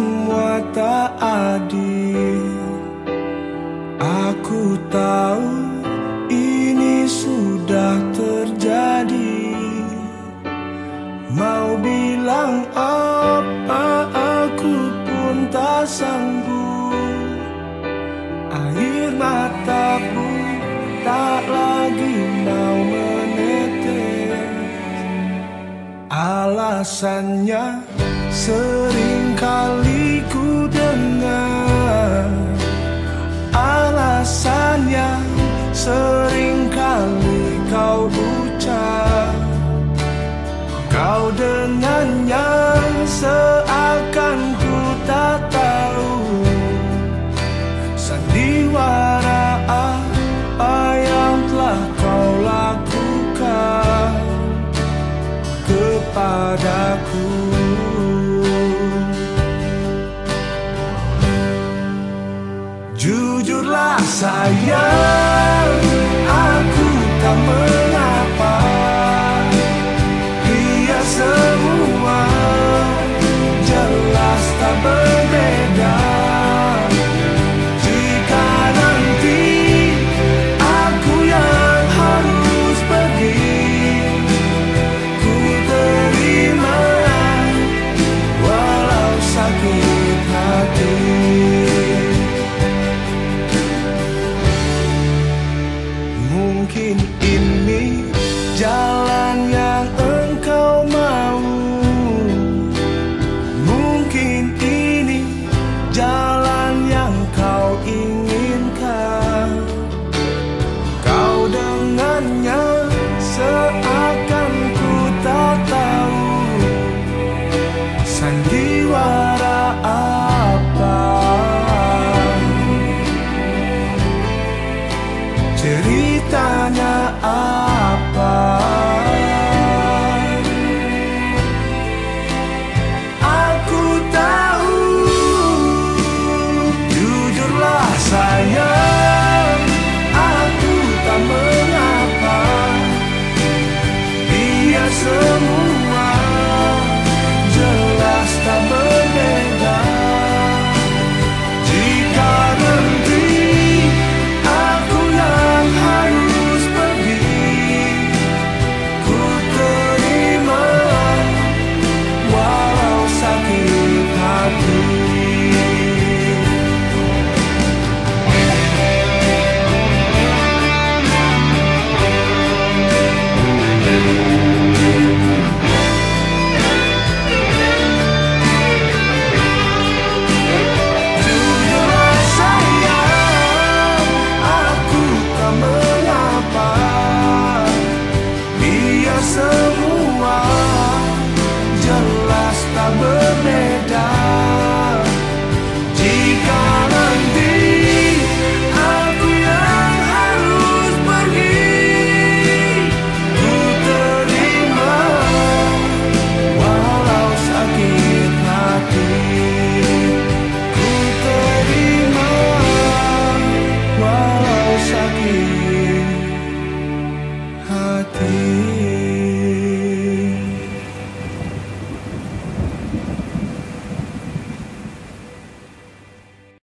semua tak adil. Aku tahu ini sudah terjadi. Mau bilang apa aku pun tak sanggup. Air mata pun tak lagi mau menetes. Alasannya sering nunca 太阳 mungkin Oh. semua jelas tak ber